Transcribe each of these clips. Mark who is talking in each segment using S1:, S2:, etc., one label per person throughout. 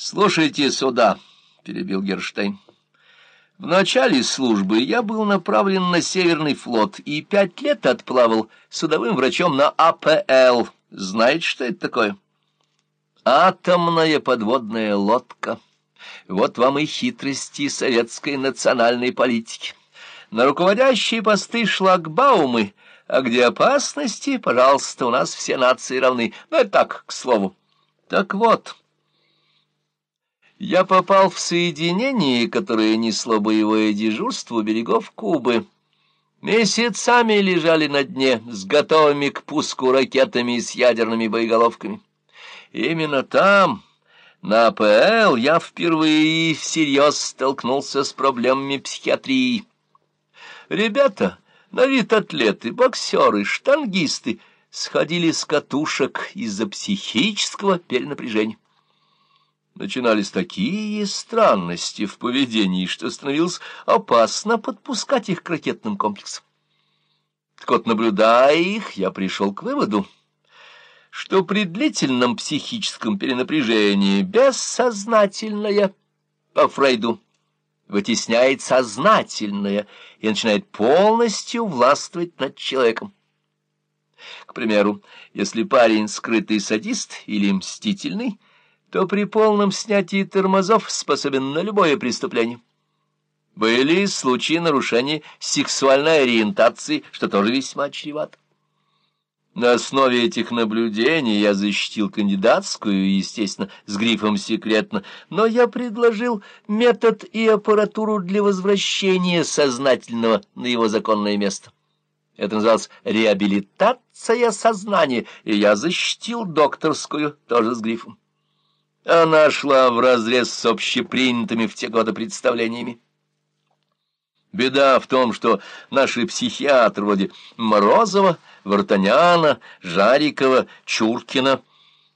S1: Слушайте сюда, — перебил Герштейн. В начале службы я был направлен на Северный флот и пять лет отплавал судовым врачом на АПЛ. Знаете, что это такое? Атомная подводная лодка. Вот вам и хитрости советской национальной политики. На руководящие посты шлагбаумы, а где опасности, пожалуйста, у нас все нации равны. Ну, это так, к слову. Так вот... Я попал в соединение, которое несло боевое дежурство у берегов Кубы. Месяцами лежали на дне с готовыми к пуску ракетами и с ядерными боеголовками. Именно там, на АПЛ, я впервые всерьез столкнулся с проблемами психиатрии. Ребята, на вид атлеты, боксеры, штангисты, сходили с катушек из-за психического перенапряжения начинались такие странности в поведении, что становилось опасно подпускать их к ракетным комплексам. Так вот, наблюдая их, я пришел к выводу, что при длительном психическом перенапряжении бессознательное, по Фрейду, вытесняет сознательное и начинает полностью властвовать над человеком. К примеру, если парень скрытый садист или мстительный, то при полном снятии тормозов способен на любое преступление. Были случаи нарушения сексуальной ориентации, что тоже весьма чревато. На основе этих наблюдений я защитил кандидатскую, естественно, с грифом «секретно», но я предложил метод и аппаратуру для возвращения сознательного на его законное место. Это называлось реабилитация сознания, и я защитил докторскую, тоже с грифом. Она шла вразрез с общепринятыми в те годы представлениями. Беда в том, что наши психиатры вроде Морозова, Вартаняна, Жарикова, Чуркина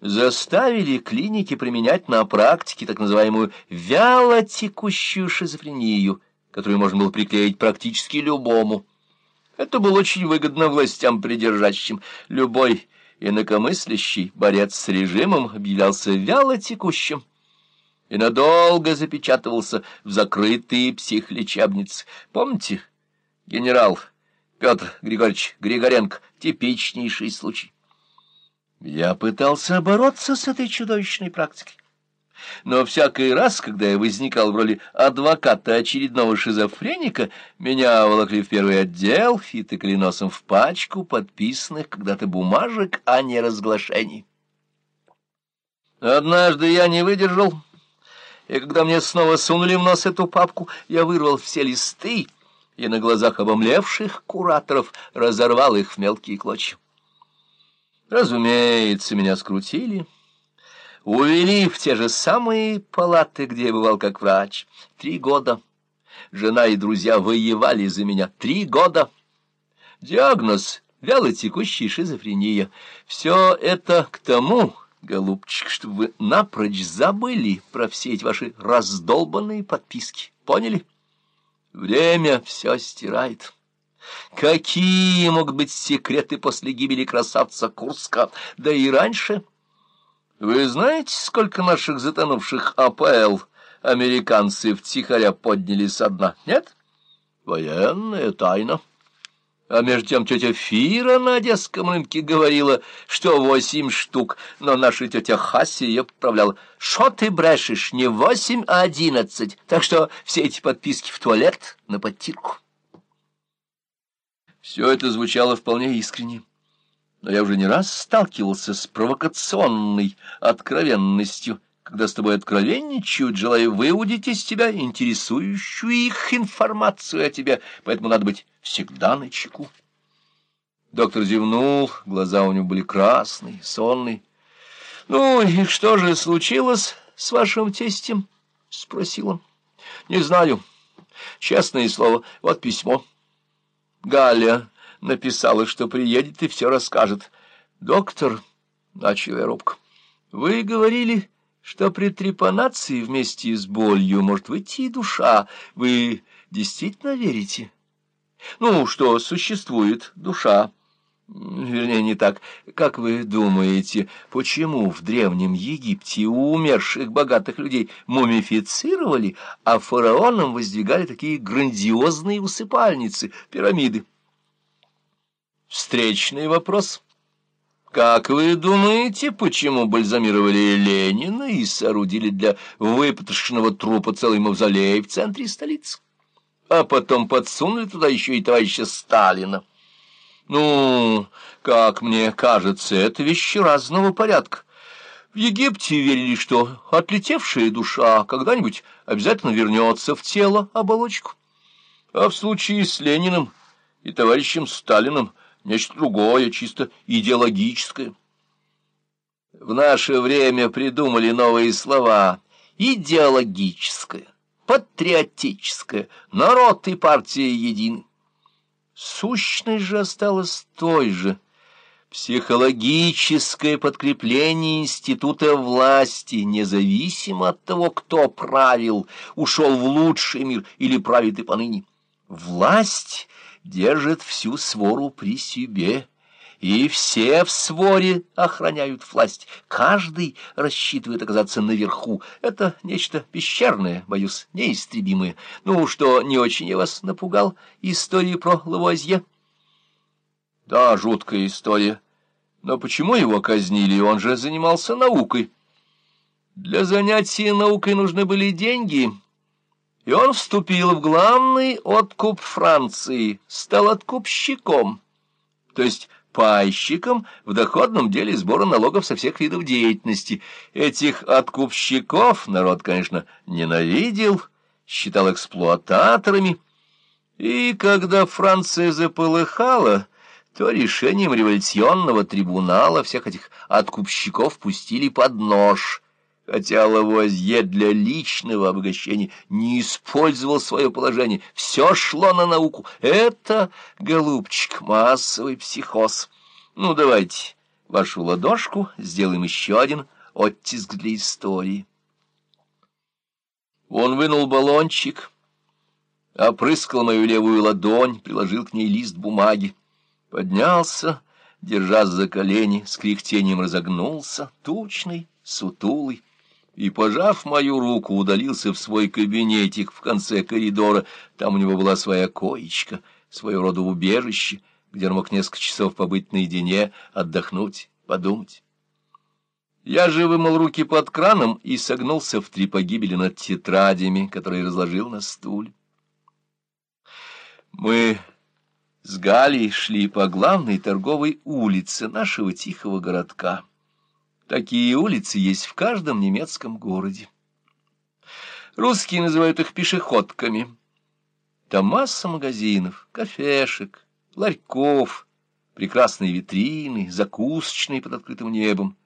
S1: заставили клиники применять на практике так называемую вялотекущую шизофрению, которую можно было приклеить практически любому. Это было очень выгодно властям придержащим. Любой инакомыслящий борец с режимом объявлялся вяло текущим и надолго запечатывался в закрытые психлечебницы. Помните, генерал Петр Григорьевич Григоренко, типичнейший случай. Я пытался бороться с этой чудовищной практикой. Но всякий раз, когда я возникал в роли адвоката очередного шизофреника, меня волокли в первый отдел и тыкали носом в пачку подписанных когда-то бумажек о неразглашении. Однажды я не выдержал, и когда мне снова сунули в нос эту папку, я вырвал все листы и на глазах обомлевших кураторов разорвал их в мелкие клочья. Разумеется, меня скрутили Увели в те же самые палаты, где я бывал как врач. Три года. Жена и друзья воевали за меня. Три года. Диагноз — вялотекущая шизофрения. Все это к тому, голубчик, чтобы вы напрочь забыли про все эти ваши раздолбанные подписки. Поняли? Время все стирает. Какие могут быть секреты после гибели красавца Курска? Да и раньше... Вы знаете, сколько наших затонувших АПЛ американцы втихаря подняли со дна? Нет? Военная тайна. А между тем тетя Фира на одесском рынке говорила, что восемь штук, но наша тетя Хасси ее поправляла. Шо ты брешешь, не восемь, а одиннадцать, так что все эти подписки в туалет на подтирку. Все это звучало вполне искренне но я уже не раз сталкивался с провокационной откровенностью, когда с тобой откровенничают, желая выудить из тебя интересующую их информацию о тебе, поэтому надо быть всегда на чеку. Доктор зевнул, глаза у него были красные, сонные. — Ну, и что же случилось с вашим тестем? — спросил он. — Не знаю. Честное слово, вот письмо. Галя написала, что приедет и все расскажет. «Доктор», — начал я робко, — «вы говорили, что при трепанации вместе с болью может выйти и душа. Вы действительно верите?» «Ну, что существует душа?» Вернее, не так. Как вы думаете, почему в Древнем Египте у умерших богатых людей мумифицировали, а фараонам воздвигали такие грандиозные усыпальницы, пирамиды? Встречный вопрос. Как вы думаете, почему бальзамировали Ленина и соорудили для выпотрошенного трупа целый мавзолей в центре столицы? А потом подсунули туда еще и товарища Сталина. Ну, как мне кажется, это вещи разного порядка. В Египте верили, что отлетевшая душа когда-нибудь обязательно вернется в тело, оболочку. А в случае с Лениным и товарищем Сталиным нечто другое, чисто идеологическое. В наше время придумали новые слова «идеологическое», «патриотическое», «народ и партия едины». Сущность же осталась той же. Психологическое подкрепление института власти, независимо от того, кто правил, ушел в лучший мир или правит и поныне. Власть держит всю свору при себе и все в своре охраняют власть. Каждый рассчитывает оказаться наверху. Это нечто пещерное, боюсь, неистребимое. Ну, что не очень я вас напугал историей про Лавуазье? Да, жуткая история. Но почему его казнили? Он же занимался наукой. Для занятия наукой нужны были деньги, и он вступил в главный откуп Франции, стал откупщиком. То есть пайщиком в доходном деле сбора налогов со всех видов деятельности. Этих откупщиков народ, конечно, ненавидел, считал эксплуататорами. И когда Франция заполыхала, то решением революционного трибунала всех этих откупщиков пустили под нож — хотя Лавуазье для личного обогащения не использовал свое положение, все шло на науку. Это, голубчик, массовый психоз. Ну, давайте вашу ладошку, сделаем еще один оттиск для истории. Он вынул баллончик, опрыскал мою левую ладонь, приложил к ней лист бумаги, поднялся, держась за колени, с кряхтением разогнулся, тучный, сутулый, и, пожав мою руку, удалился в свой кабинетик в конце коридора. Там у него была своя коечка, своего рода убежище, где он мог несколько часов побыть наедине, отдохнуть, подумать. Я же вымыл руки под краном и согнулся в три погибели над тетрадями, которые разложил на стуле. Мы с Галей шли по главной торговой улице нашего тихого городка. Такие улицы есть в каждом немецком городе. Русские называют их пешеходками. Там масса магазинов, кафешек, ларьков, прекрасные витрины, закусочные под открытым небом,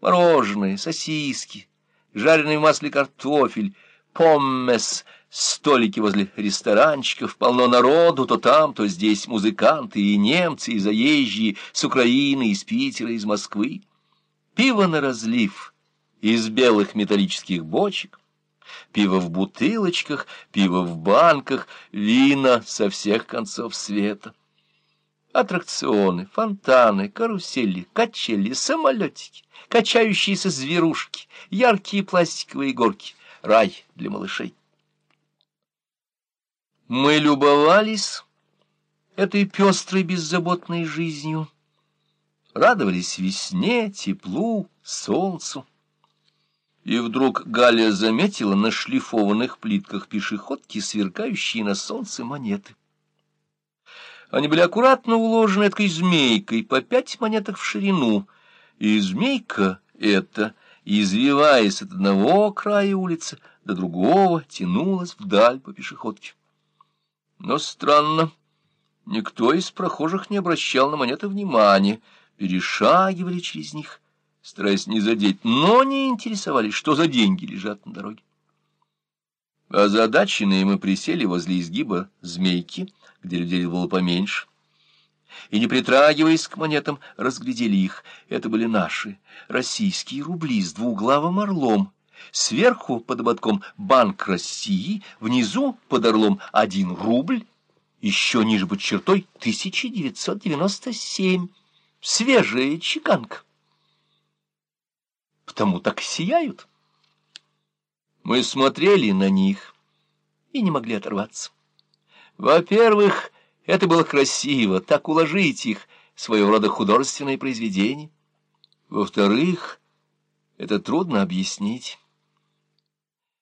S1: мороженое, сосиски, жареный в масле картофель, поммес, столики возле ресторанчиков, полно народу, то там, то здесь музыканты и немцы, и заезжие с Украины, из Питера, из Москвы пиво на разлив из белых металлических бочек, пиво в бутылочках, пиво в банках, вина со всех концов света. Аттракционы, фонтаны, карусели, качели, самолетики, качающиеся зверушки, яркие пластиковые горки, рай для малышей. Мы любовались этой пестрой беззаботной жизнью, радовались весне, теплу, солнцу. И вдруг Галя заметила на шлифованных плитках пешеходки сверкающие на солнце монеты. Они были аккуратно уложены этой змейкой по пять монеток в ширину, и змейка эта, извиваясь от одного края улицы до другого, тянулась вдаль по пешеходке. Но странно, никто из прохожих не обращал на монеты внимания, перешагивали через них, стараясь не задеть, но не интересовались, что за деньги лежат на дороге. Озадаченные мы присели возле изгиба змейки, где людей было поменьше, и, не притрагиваясь к монетам, разглядели их. Это были наши, российские рубли с двуглавым орлом. Сверху под ободком «Банк России», внизу под орлом «Один рубль», еще ниже под чертой «1997». Свежая чеканка. Потому так сияют. Мы смотрели на них и не могли оторваться. Во-первых, это было красиво, так уложить их, своего рода художественное произведение. Во-вторых, это трудно объяснить.